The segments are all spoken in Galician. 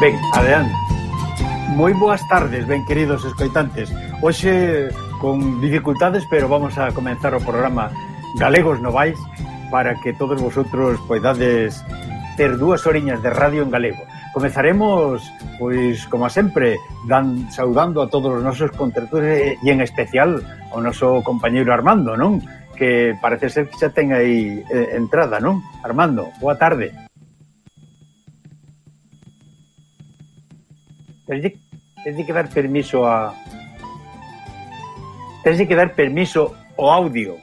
Ben, adelante. Moi boas tardes, ben queridos escoitantes. Hoxe con dificultades, pero vamos a comenzar o programa Galegos Novais para que todos vosotros poidades ter dúas horiñas de radio en galego. Comezaremos, pois, como sempre, dan, saudando a todos os nosos contratores e en especial ao noso compañeiro Armando, non? Que parece ser que xa ten aí eh, entrada, non? Armando, boa tarde. Tens de, que dar permiso a... Tens de que dar permiso ao audio.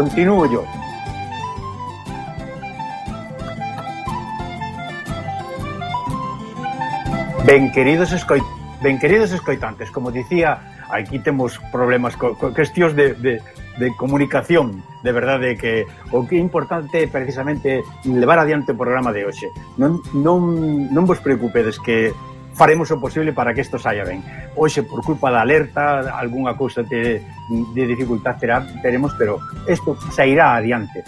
Continúo yo. Ben queridos, escoit... ben queridos escoitantes, como dicía, aquí temos problemas co, co cuestións de, de, de comunicación, de verdade que o que é importante é precisamente levar adiante o programa de hoxe. Non, non, non vos preocupedes que faremos o posible para que isto saia ben hoxe por culpa da alerta, algunha cousa de, de dificultad terá, teremos, pero isto sairá adiante.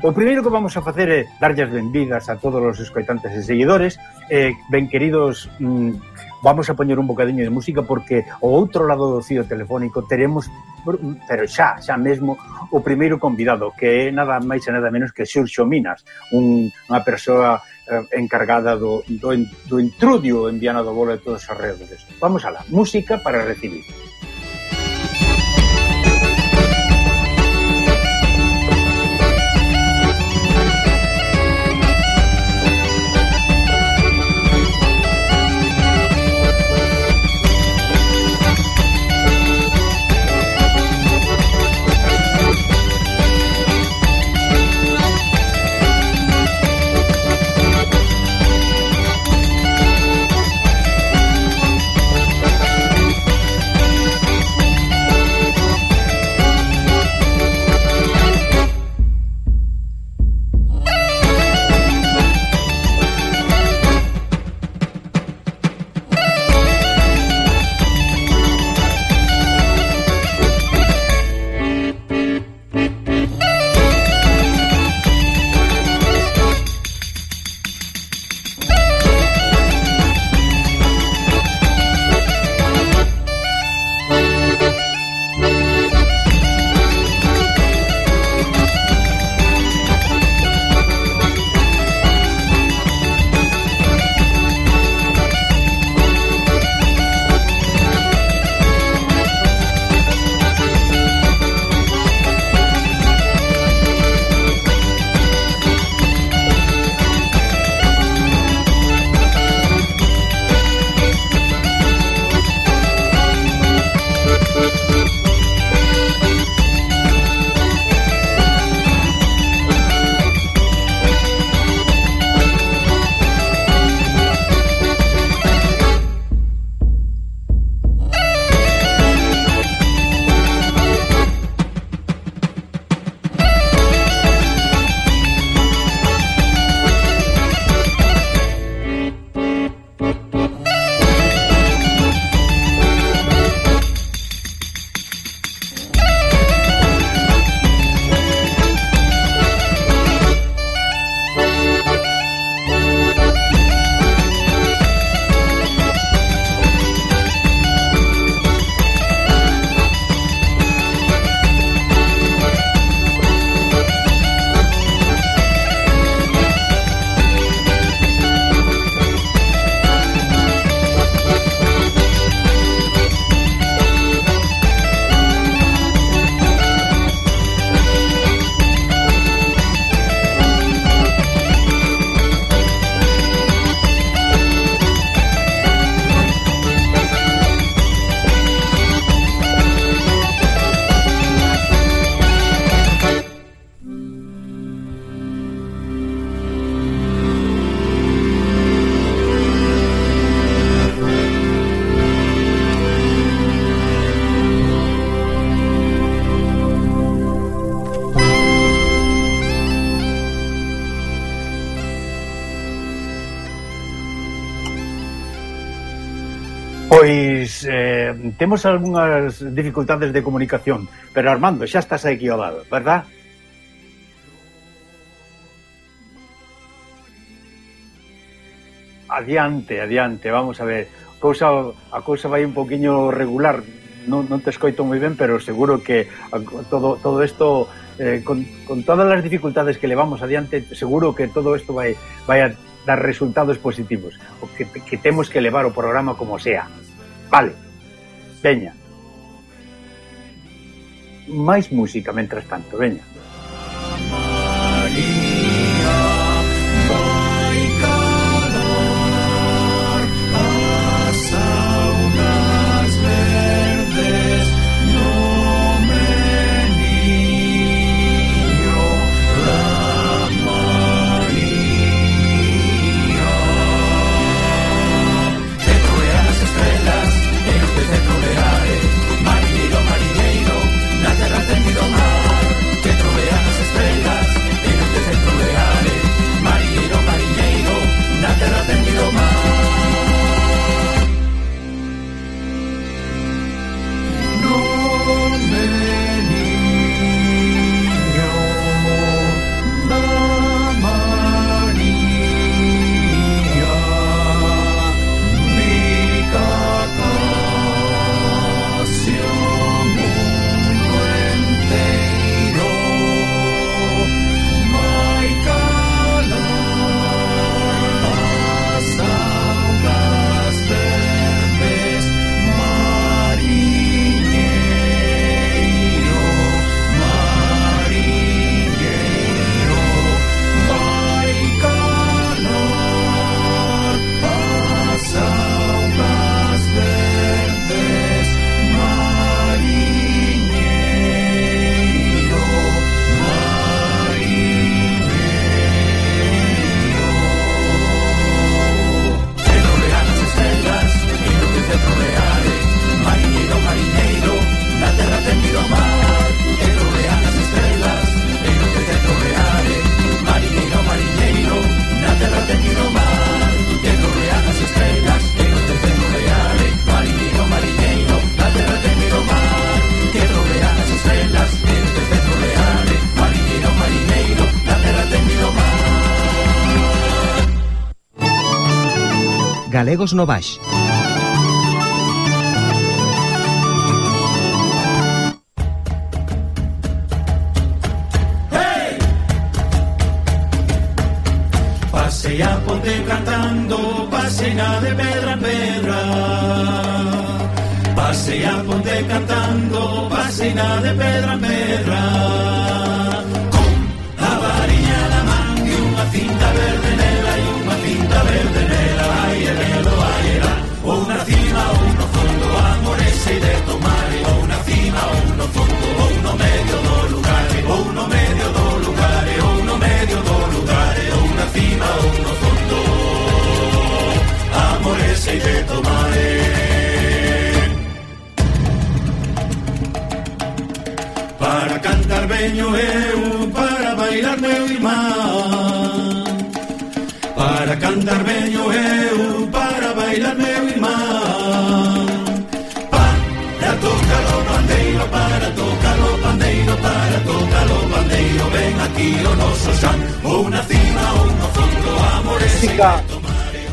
O primeiro que vamos a facer é darlles benvidas a todos os escoitantes e seguidores. Eh, ben queridos, mm, vamos a poñer un bocadiño de música porque o outro lado do fío telefónico teremos mm, pero xa, xa mesmo o primeiro convidado, que é nada máis e nada menos que Xurxo Minas, un, unha persoa eh, encargada do, do, do intrudio en Viana do Bolo e todos os arredores. Vamos alá, música para recibir. temos algunhas dificultades de comunicación, pero Armando, xa estás aquí ao lado, verdad? Adiante, adiante, vamos a ver. Cousa, a cousa vai un poquinho regular, non, non te escoito moi ben, pero seguro que todo, todo isto eh, con, con todas as dificultades que levamos adiante, seguro que todo isto vai, vai a dar resultados positivos, o que, que temos que levar o programa como sea. Vale. Veña. Máis música, mentras tanto, veña. galegos no Baix. Pasea ponte cantando, pasea de pedra en pedra. Pasea ponte cantando, pasea de pedra en pedra.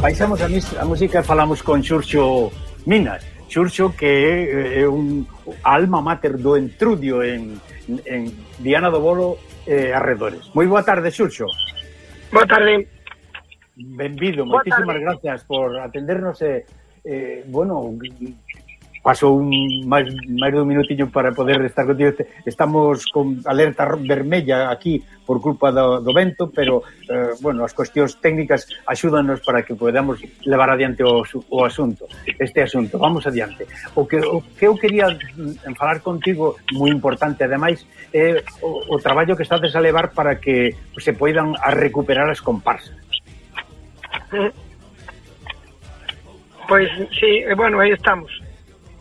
baixamos a, mis, a música e falamos con Xurxo Minas. Xurxo que eh, é un alma mater do entrudio en, en Diana do Bolo e eh, arredores. Moi boa tarde, Xurxo. Boa tarde. Benvido, moitísimas gracias por atendernos e eh, bueno, pasou un máis, máis dun minutiño para poder estar contigo. Estamos con alerta vermella aquí por culpa do, do vento, pero, eh, bueno, as cuestións técnicas axúdanos para que podamos levar adiante o, o asunto, este asunto. Vamos adiante. O que, o que eu quería mm, falar contigo, moi importante, ademais, é eh, o, o traballo que estades a levar para que se poidan a recuperar as comparsas. Pois, sí, bueno, aí estamos.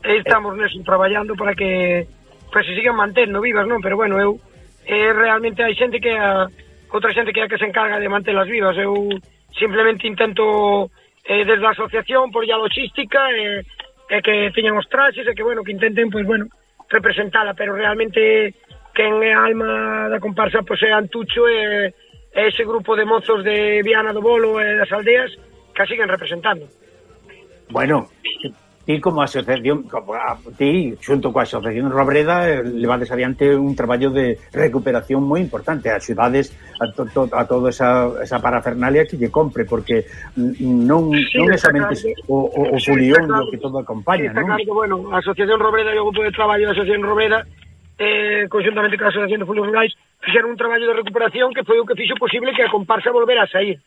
Eh, estamos neso traballando para que pues, se sigan mantendo vivas, non? Pero bueno, eu eh, realmente hai xente que a, outra xente que é a que se encarga de mantelas vivas. Eu simplemente intento eh, desde a asociación por ya logística e eh, eh, que teñan os traxes e que bueno, que intenten pois pues, bueno, representala, pero realmente quen é a alma da comparsa pois pues, é Antucho e é ese grupo de mozos de Viana do Bolo e das aldeas que a siguen representando. Bueno, ti como asociación, como a ti, xunto coa Asociación Robreda, eh, levades adiante un traballo de recuperación moi importante, axudades a, to, to, a toda esa, esa parafernalia que lle compre, porque mm, non, sí, non é somente o, o, o fulión sí, claro, que todo acompaña, sí, non? Claro que, bueno, a Asociación Robreda e o grupo de traballo da Asociación Robreda eh, conjuntamente con a Asociación de Folios Rurais fixeron un traballo de recuperación que foi o que fixo posible que a comparsa volver a sair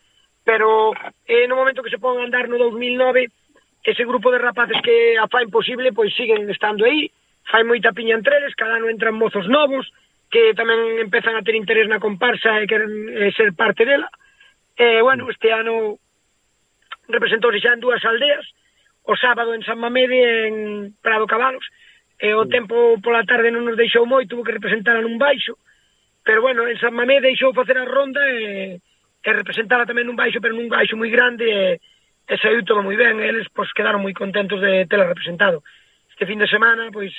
pero eh, no momento que se pon a andar no 2009 ese grupo de rapaces que a fa imposible pois siguen estando aí, fai moita piña entre eles, cada ano entran mozos novos que tamén empezan a ter interés na comparsa e queren eh, ser parte dela. E, bueno, mm. este ano representouse xa en dúas aldeas, o sábado en San Mamede en Prado Cabalos, e o mm. tempo pola tarde non nos deixou moi, tuvo que representar nun baixo, pero bueno, en San Mamede deixou facer a ronda e, e representala tamén nun baixo, pero nun baixo moi grande, e, e saiu todo moi ben, eles pois quedaron moi contentos de tela representado. Este fin de semana, pois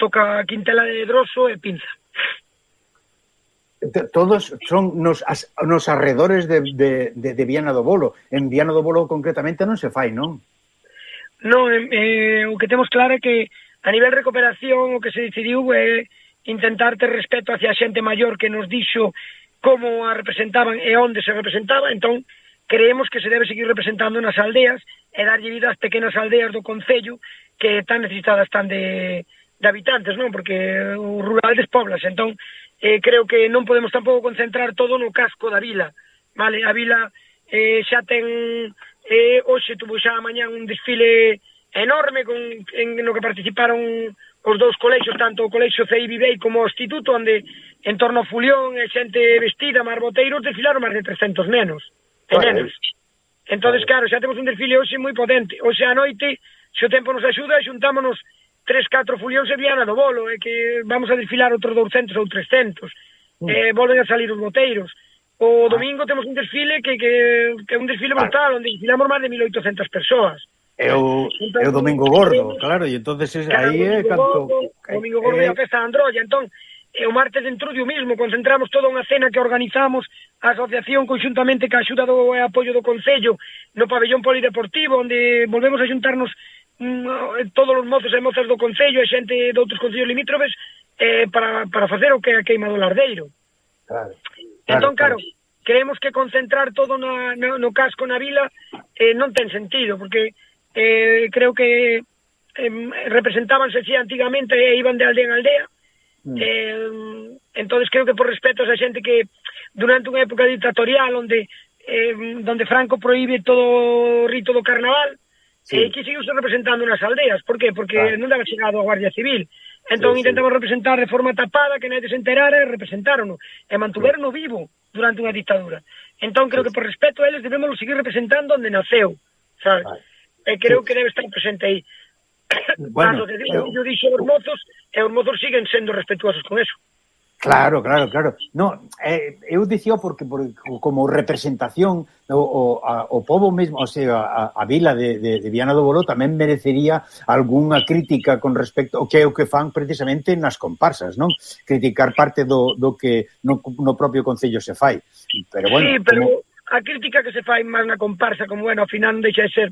toca Quintela de Droso e Pinza. Todos son nos, as, nos arredores de, de, de, de Viana do Bolo. En Viana do Bolo concretamente non se fai, non? Non, eh, o que temos claro é que a nivel recuperación o que se decidiu é intentar ter respeto hacia a xente maior que nos dixo como a representaban e onde se representaba, entón creemos que se debe seguir representando nas aldeas e darlle vida ás pequenas aldeas do Concello que tan necesitadas están de, de habitantes, non? Porque o rural despoblas, entón eh, creo que non podemos tampouco concentrar todo no casco da vila, vale? A vila eh, xa ten eh, hoxe tuvo xa mañá un desfile enorme con, en, no que participaron os dous colexios, tanto o colexio Vivei como o instituto, onde en torno a Fulión e xente vestida, marboteiros, desfilaron máis de 300 nenos. Entonces, Entón, claro, xa temos un desfile hoxe moi potente. Hoxe a noite, se o tempo nos axuda, xuntámonos tres, catro fulións e Viana do Bolo, e eh, que vamos a desfilar outros 200 ou 300. Mm. Eh, volven a salir os boteiros. O ah. domingo temos un desfile que, que, que é un desfile brutal, onde desfilamos máis de 1.800 persoas. É o, é o Domingo Gordo, claro, e entonces es, claro, aí é canto... Gordo, Domingo Gordo eh, é a festa de Androlla, entón, e o martes dentro de o mismo, concentramos toda unha cena que organizamos a asociación conxuntamente ca axuda do e apoio do Concello no pabellón polideportivo, onde volvemos a xuntarnos mm, eh, todos os mozos e mozas do Concello e xente de outros Concellos limítrofes eh, para, para facer o que é a queima do Lardeiro. Claro, claro, entón, claro, claro, creemos que concentrar todo na, no, no casco na vila eh, non ten sentido, porque eh, creo que eh, representábanse si antigamente e iban de aldea en aldea, Mm. Eh, entonces creo que por respeto a esa xente que durante unha época dictatorial onde eh, donde Franco proíbe todo o rito do carnaval, sí. eh, que seguiuse representando nas aldeas. Por qué? Porque claro. non daba chegado a Guardia Civil. Entón sí, intentaban sí. representar de forma tapada, que nadie se enterara, e representaron e mantuveron sí. vivo durante unha dictadura. Entón creo sí. que por respeto a eles debemos seguir representando onde naceu, sabes? Ah. Eh, e creo sí. que debe estar presente aí. Bueno, eh, Cando se dixo, eu... dixo os mozos, e eh, os mozos siguen sendo respetuosos con eso. Claro, claro, claro. No, eh, eu dicía porque, porque como representación o, o, a, o povo mesmo, o sea, a, a vila de, de, de Viana do Bolo tamén merecería algunha crítica con respecto ao que é o que fan precisamente nas comparsas, non? Criticar parte do, do que no, no propio Concello se fai. Pero bueno, sí, pero como... a crítica que se fai máis na comparsa, como bueno, ao final deixa de ser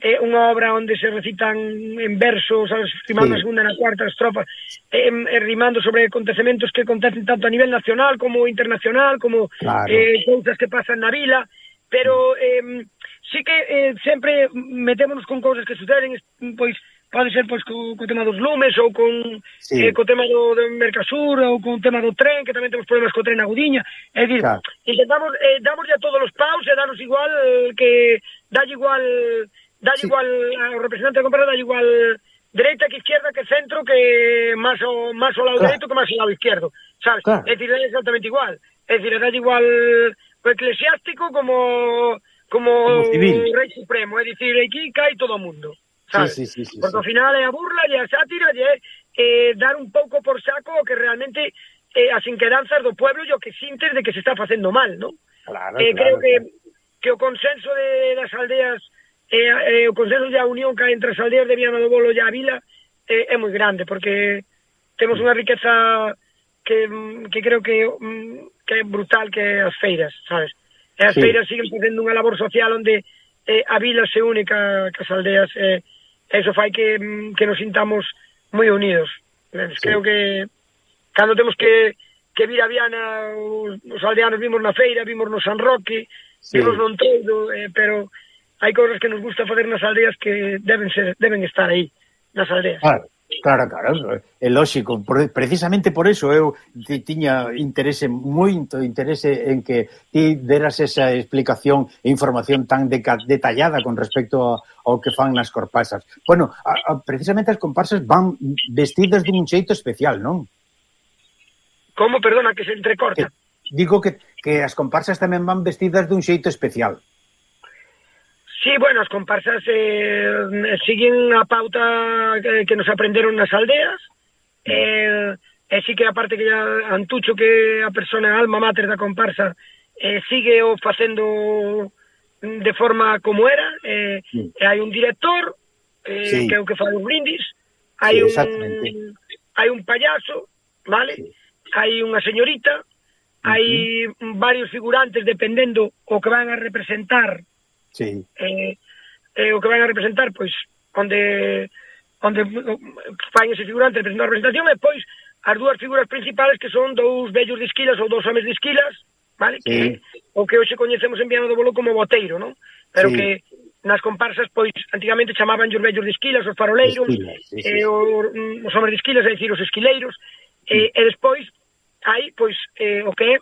é unha obra onde se recitan en versos, sabes, rimando sí. a segunda e na cuarta estrofa, eh, e, rimando sobre acontecementos que acontecen tanto a nivel nacional como internacional, como claro. eh, cousas que pasan na vila, pero eh, sí que eh, sempre metémonos con cousas que suceden, pois pode ser pois co, co tema dos lumes ou con sí. eh, co tema do, do Mercasur ou con tema do tren, que tamén temos problemas co tren na Gudiña. É dicir, claro. intentamos eh, damos a todos os paus e danos igual eh, que dalle igual dalle sí. igual ao representante da compra dalle igual dereita que izquierda que centro que máis o, máis o lado claro. dereito que máis o lado izquierdo, sabes? Claro. É dicir, é exactamente igual. É dicir, dalle igual o eclesiástico como como, como civil. o rei supremo, é dicir, aquí cae todo o mundo. Sabes? Sí, sí, sí, sí, Porque ao final é a burla e a sátira e é eh, dar un pouco por saco o que realmente eh, as inquedanzas do pueblo e o que sintes de que se está facendo mal, non? Claro, eh, claro, creo que, claro. que o consenso de, das aldeas e, e o Concello de a unión que hai entre as aldeas de Viana do Bolo e a Vila é, eh, é moi grande, porque temos unha riqueza que, mm, que creo que, mm, que é brutal que as feiras, sabes? E as sí. feiras siguen facendo unha labor social onde eh, a vila se une ca, as aldeas e eh, eso fai que, mm, que nos sintamos moi unidos. Sí. Creo que cando temos que, que vir a Viana os, os aldeanos vimos na feira, vimos no San Roque, sí. vimos no Entroido, eh, pero hai cousas que nos gusta facer nas aldeas que deben ser deben estar aí nas aldeas. Claro. Claro, claro, é lógico, precisamente por eso eu tiña interese, moito interese en que ti deras esa explicación e información tan detallada con respecto ao que fan nas comparsas. Bueno, a, a, precisamente as comparsas van vestidas dun xeito especial, non? Como, perdona, que se entrecorta? Que, digo que, que as comparsas tamén van vestidas dun xeito especial. Sí, bueno, as comparsas eh, siguen a pauta que, que nos aprenderon nas aldeas. Mm. Eh, e sí que a parte que ya Antucho, que a persona alma mater da comparsa, eh, sigue o facendo de forma como era. Eh, sí. E hai un director, eh, sí. que é o que fai os brindis. Hai sí, un hai un payaso, vale? Sí. Hai unha señorita, hai uh -huh. varios figurantes dependendo o que van a representar Sí. Eh, eh, o que van a representar, pois, onde onde fan ese figurante representando a representación e pois as dúas figuras principais que son dous vellos de esquilas ou dous homes de esquilas, vale? Sí. Que, o que hoxe coñecemos en Viana do Bolo como boteiro, non? Pero sí. que nas comparsas pois antigamente chamaban os vellos de esquilas, os faroleiros, esquilas, sí, sí. Eh, os, mm, os homes de esquilas, é dicir, os esquileiros, sí. eh, e despois hai pois eh, o que é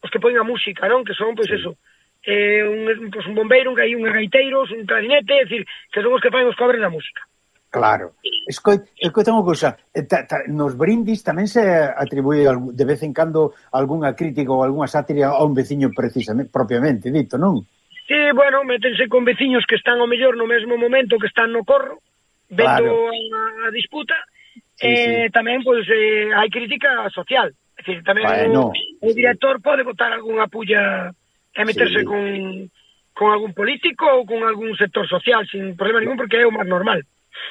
os que poñen a música, non? Que son pois sí. eso, eh, un, pues, un bombeiro, un, un gaiteiros, un clarinete, é dicir, que son os que fan os cobres da música. Claro. Escoi, escoita unha cousa, eh, ta, ta, nos brindis tamén se atribuí de vez en cando algunha crítica ou algunha sátira a un veciño precisamente, propiamente dito, non? Sí, bueno, métense con veciños que están ao mellor no mesmo momento que están no corro, vendo claro. a, a disputa, sí, eh, sí. tamén pois pues, eh, hai crítica social. É dicir, tamén bueno, o, o director sí. pode botar algunha pulla é meterse sí. con, con algún político ou con algún sector social sin problema ningún porque é o máis normal.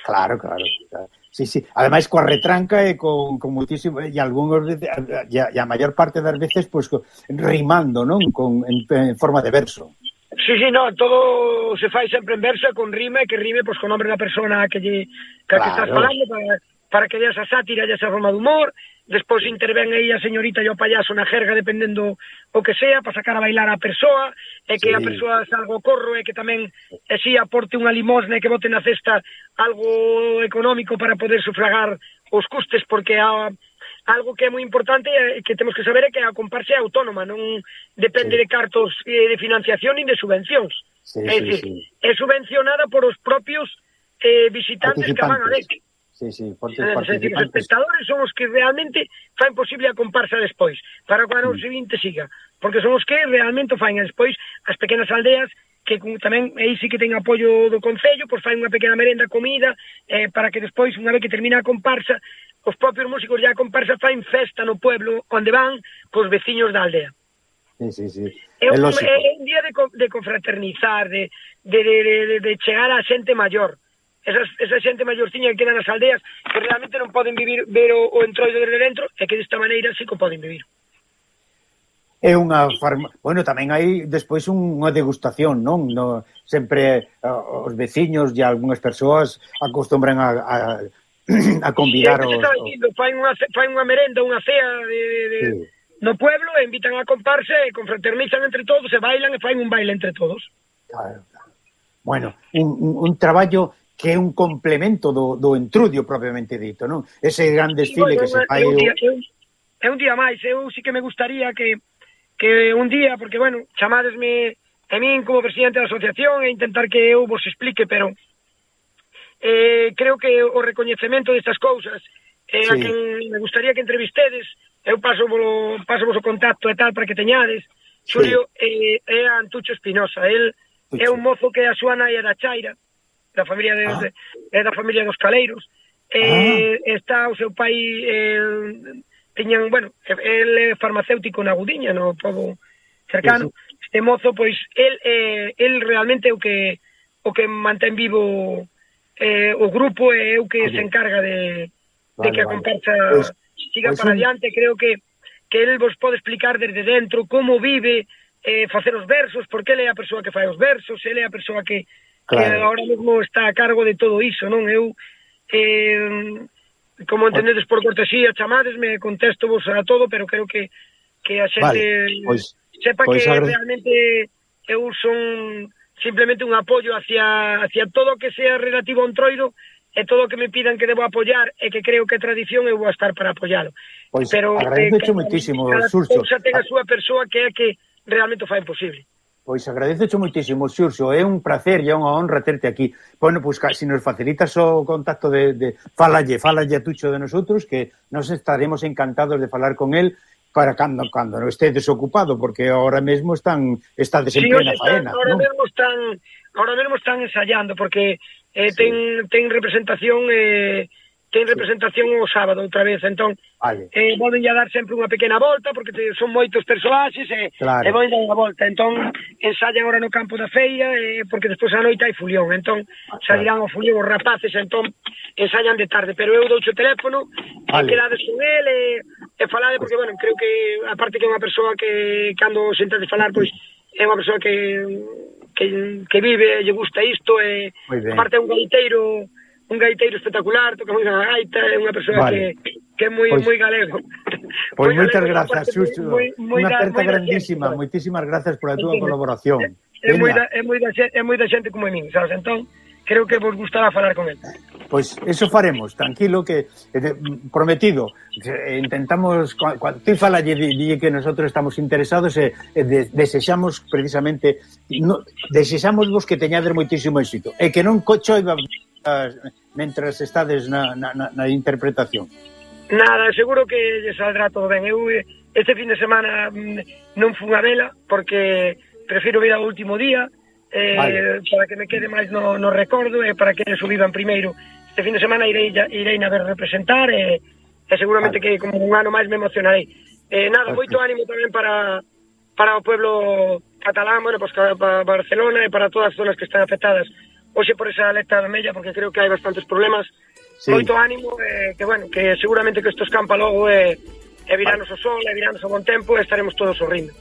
Claro, claro. claro. Sí, sí. Ademais, coa retranca e con, con muitísimo... E algúns veces, e a, e a maior parte das veces, pois, pues, rimando, non? Con, en, en forma de verso. Sí, sí, no, todo se fai sempre en verso con rime, que rime, pois, pues, con nombre da persona que, lle, que, claro. que estás falando para, para que dea esa sátira e esa forma de humor despois intervén aí a señorita e o payaso na jerga dependendo o que sea para sacar a bailar a persoa e que sí. a persoa salga o corro e que tamén e si aporte unha limosna e que bote na cesta algo económico para poder sufragar os custes porque a, algo que é moi importante e que temos que saber é que a comparsa é autónoma non depende sí. de cartos eh, de financiación nin de subvencións sí, é, sí, dicir, sí. é subvencionada por os propios eh, visitantes que van a ver Sí, sí, porque eh, os participantes... Os espectadores son os que realmente fan posible a comparsa despois, para que o ano seguinte mm. siga, porque son os que realmente fain despois as pequenas aldeas que tamén aí sí que ten apoio do Concello, pois fai unha pequena merenda, comida, eh, para que despois, unha vez que termina a comparsa, os propios músicos ya a comparsa fain festa no pueblo onde van cos veciños da aldea. Sí, sí, sí. É, un, é, é un día de, de confraternizar, de, de, de, de, de chegar á xente maior, esas, esa xente maiorciña que queda nas aldeas que realmente non poden vivir ver o, o entroido desde dentro e que desta maneira sí que poden vivir é unha farma... bueno, tamén hai despois unha degustación, non? No, sempre uh, os veciños e algunhas persoas acostumbran a, a, a convidar sí, os... Dicindo, fai unha, fai unha merenda, unha cea de, de, sí. no pueblo, e invitan a comparse, e confraternizan entre todos, se bailan e fai un baile entre todos. Claro, claro. Bueno, un, un, un traballo que é un complemento do, do entrudio propiamente dito, non? Ese gran desfile sí, bueno, que se fai... É un, día, é, un, é un día máis, eu sí que me gustaría que, que un día, porque, bueno, chamadesme a min como presidente da asociación e intentar que eu vos explique, pero eh, creo que o recoñecemento destas cousas eh, sí. a quen me gustaría que entrevistedes, eu paso volo, paso vos o contacto e tal para que teñades, Xulio sí. eh, é Antucho Espinosa, el é un mozo que a súa nai era chaira, da familia de, ah. de, é da familia dos Caleiros. Eh, ah. está o seu pai eh, tiñan, bueno, el é farmacéutico na Gudiña, no pobo cercano. Sí, Este mozo pois el eh, el realmente o que o que mantén vivo eh, o grupo é o que Oye. se encarga de, vale, de que a comparsa vale. siga pues para un... adiante. Creo que que el vos pode explicar desde dentro como vive eh, facer os versos, porque ele é a persoa que fai os versos, ele é a persoa que claro. que ahora mesmo está a cargo de todo iso, non? Eu, eh, como entendedes por cortesía, chamadesme, contesto vos a todo, pero creo que, que a xente vale, pois, sepa pois que agre... realmente eu son simplemente un apoio hacia, hacia todo que sea relativo a un troido e todo o que me pidan que debo apoyar e que creo que é tradición eu vou estar para apoialo. Pois, Pero agradececho eh, muitísimo, Surxo. Cada cousa ten a súa persoa que é que realmente o fai imposible. Pois agradezocho moitísimo, Xurxo, é un placer e é unha honra terte aquí. Bueno, pois se nos facilitas o contacto de, de falalle, falalle a Tucho de nosotros, que nos estaremos encantados de falar con él para cando cando non estedes ocupado, porque ahora mesmo están estades en sí, plena están, faena, ahora mesmo están ahora mesmo están ensayando porque eh, sí. ten ten representación eh ten representación o sábado outra vez, entón vale. eh, volven a dar sempre unha pequena volta porque te, son moitos personaxes e, claro. e volven dar unha volta, entón ensayan ahora no campo da feira eh, porque despois a noite hai fulión, entón ah, salirán sairán o fulión os rapaces, entón ensayan de tarde, pero eu doucho o teléfono vale. e quedades con el e, e falade porque, bueno, creo que aparte que é unha persoa que cando senta de falar, pois é unha persoa que que, que vive, lle gusta isto e aparte é un gaiteiro un gaiteiro espectacular, toca moi a gaita, é unha persoa vale. que que é moi pois, moi galego. Pois moitas grazas, Xuxo. Unha aperta grandísima, moitísimas grazas por a túa colaboración. É, moi da, é moi da, é moi da xente como a min, sabes? Entón, creo que vos gustará falar con el. Pois eso faremos, tranquilo que eh, prometido. Eh, intentamos ti falalle di que nosotros estamos interesados e de, desexamos precisamente no, desexamos vos que teñades moitísimo éxito e que non cochoiva mentras estades na, na, na na interpretación? Nada, seguro que lle saldrá todo ben. Eu este fin de semana mm, non fun a vela porque prefiro vir ao último día eh, vale. para que me quede máis no, no recordo e eh, para que subiban primeiro. Este fin de semana irei, irei na ver representar e, eh, e seguramente vale. que como un ano máis me emocionarei. Eh, nada, moito ánimo tamén para, para o pueblo catalán, bueno, pues para Barcelona e para todas as zonas que están afectadas hoxe por esa alerta vermella porque creo que hai bastantes problemas. Sí. Moito ánimo, eh, que bueno, que seguramente que isto escampa logo e, eh, e viranos o sol, e viranos o bon tempo e estaremos todos sorrindo.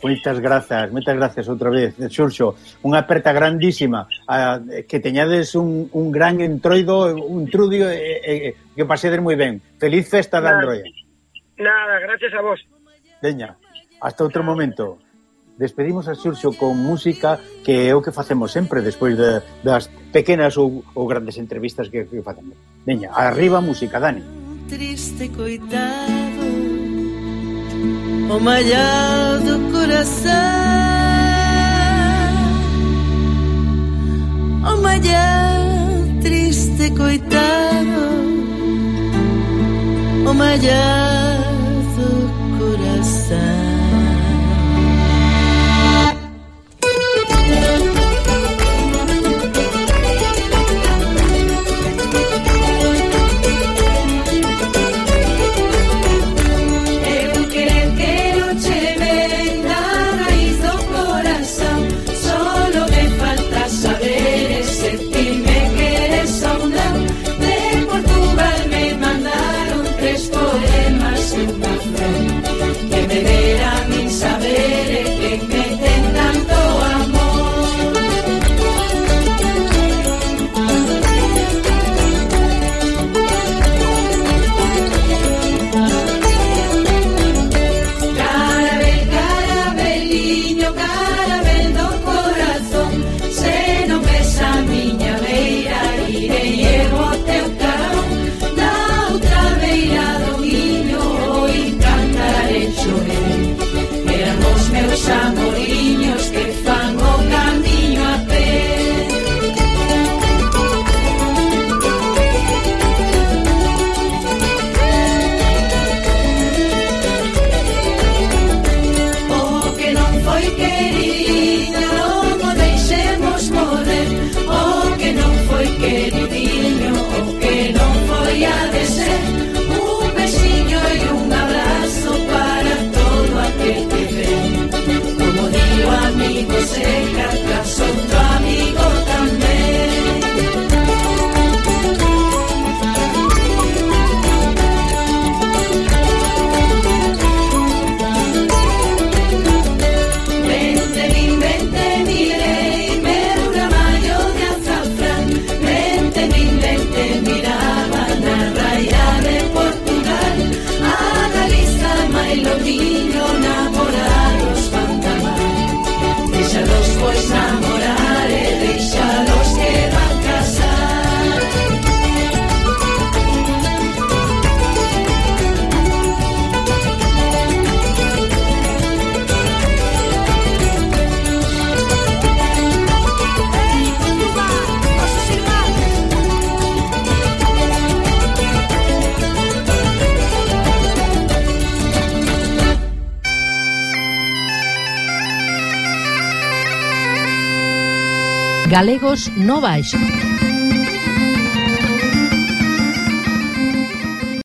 Moitas grazas, moitas grazas outra vez, Xurxo. Unha aperta grandísima, a, que teñades un, un gran entroido, un trudio, e, e, que pasedes moi ben. Feliz festa da Androia. Nada, gracias a vos. Deña, hasta outro momento despedimos a Xurxo con música que é o que facemos sempre despois de, das pequenas ou, ou grandes entrevistas que, que facemos. Veña, arriba música, Dani. Triste coitado O mallado corazón O mallado triste coitado O mallado corazón Galegos no baixo.